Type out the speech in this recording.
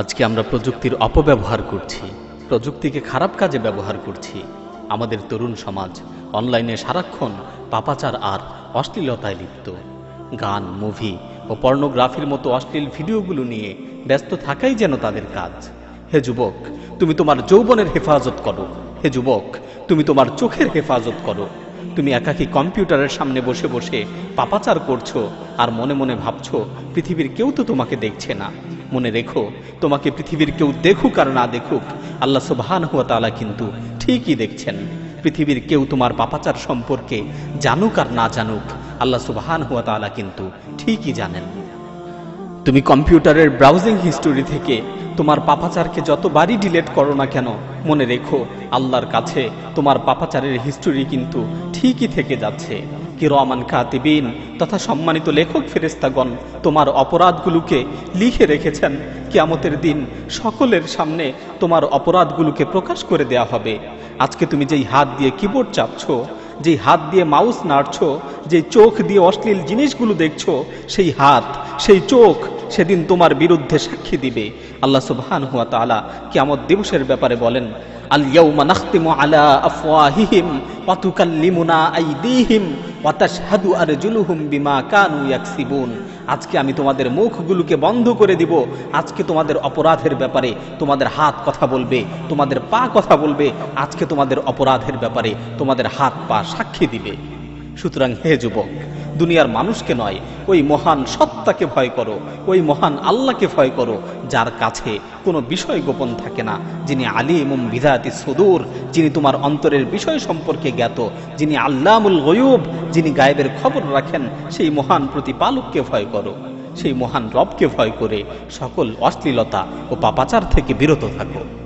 আজকে আমরা প্রযুক্তির অপব্যবহার করছি, প্রযুক্তিকে খারাপ কাজে ব্যবহার করছি। আমাদের তরুণ সমাজ অনলাইনে সারাক্ষণ পাপাচার আর অশ্লীলতায় লিপ্ত। গান, মুভি ও পর্নোগ্রাফির মতো অশ্লীল ভিডিওগুলো নিয়ে ব্যস্ত থাকাই যেন তাদের কাজ। হে যুবক, তুমি তোমার যৌবনের হেফাজত করো। হে যুবক, তুমি তোমার চোখের হেফাজত করো। তুমি একাকি কম্পিউটারের সামনে বসে বসে পাপাচার করছ আর মনে মনে ভাবছ, পৃথিবীর কেউ তো তোমাকে দেখছে না। মনে রেখো, তোমাকে পৃথিবীর কেউ দেখুক আর না দেখুক, আল্লাহ সুবাহান হুয়া তালা কিন্তু ঠিকই দেখছেন। পৃথিবীর কেউ তোমার পাপাচার সম্পর্কে জানুক আর না জানুক, আল্লাহ সুবাহান হুয়া তালা কিন্তু ঠিকই জানেন। তুমি কম্পিউটারের ব্রাউজিং হিস্টোরি থেকে তোমার পাপাচারকে যতবারই ডিলেট করো না কেন, মনে রেখো, আল্লাহর কাছে তোমার পাপাচারের হিস্টোরি কিন্তু ঠিকই থেকে যাচ্ছে। কিরমান কাতিবিন তথা সম্মানিত লেখক ফেরেস্তাগণ তোমার অপরাধগুলোকে লিখে রেখেছেন। কিয়ামতের দিন সকলের সামনে তোমার অপরাধগুলোকে প্রকাশ করে দেয়া হবে। আজকে তুমি যেই হাত দিয়ে কিবোর্ড চাপছো, যেই হাত দিয়ে মাউস নাড়ছো যে চোখ দিয়ে অশ্লীল জিনিসগুলো দেখছ, সেই হাত, সেই চোখ সেদিন তোমার বিরুদ্ধে সাক্ষী দিবে। আল্লাহ সুবহান হুয়া তাআলা কিয়ামত দিবসের ব্যাপারে বলেন, আল বিমা কানু আজকে আমি তোমাদের মুখগুলোকে বন্ধ করে দিব। আজকে তোমাদের অপরাধের ব্যাপারে তোমাদের হাত কথা বলবে, তোমাদের পা কথা বলবে। আজকে তোমাদের অপরাধের ব্যাপারে তোমাদের হাত পা সাক্ষী দিবে। সুতরাং হে যুবক দুনিয়ার মানুষকে নয়, ওই মহান সত্তাকে ভয় করো, ওই মহান আল্লাহকে ভয় করো, যার কাছে কোনো বিষয় গোপন থাকে না। যিনি আলিম বিধাতি সুদূর, যিনি তোমার অন্তরের বিষয় সম্পর্কে জ্ঞাত, যিনি আল্লামুল গয়ুব, যিনি গায়েবের খবর রাখেন, সেই মহান প্রতিপালককে ভয় করো, সেই মহান রবকে ভয় করে সকল অশ্লীলতা ও পাপাচার থেকে বিরত থাকো।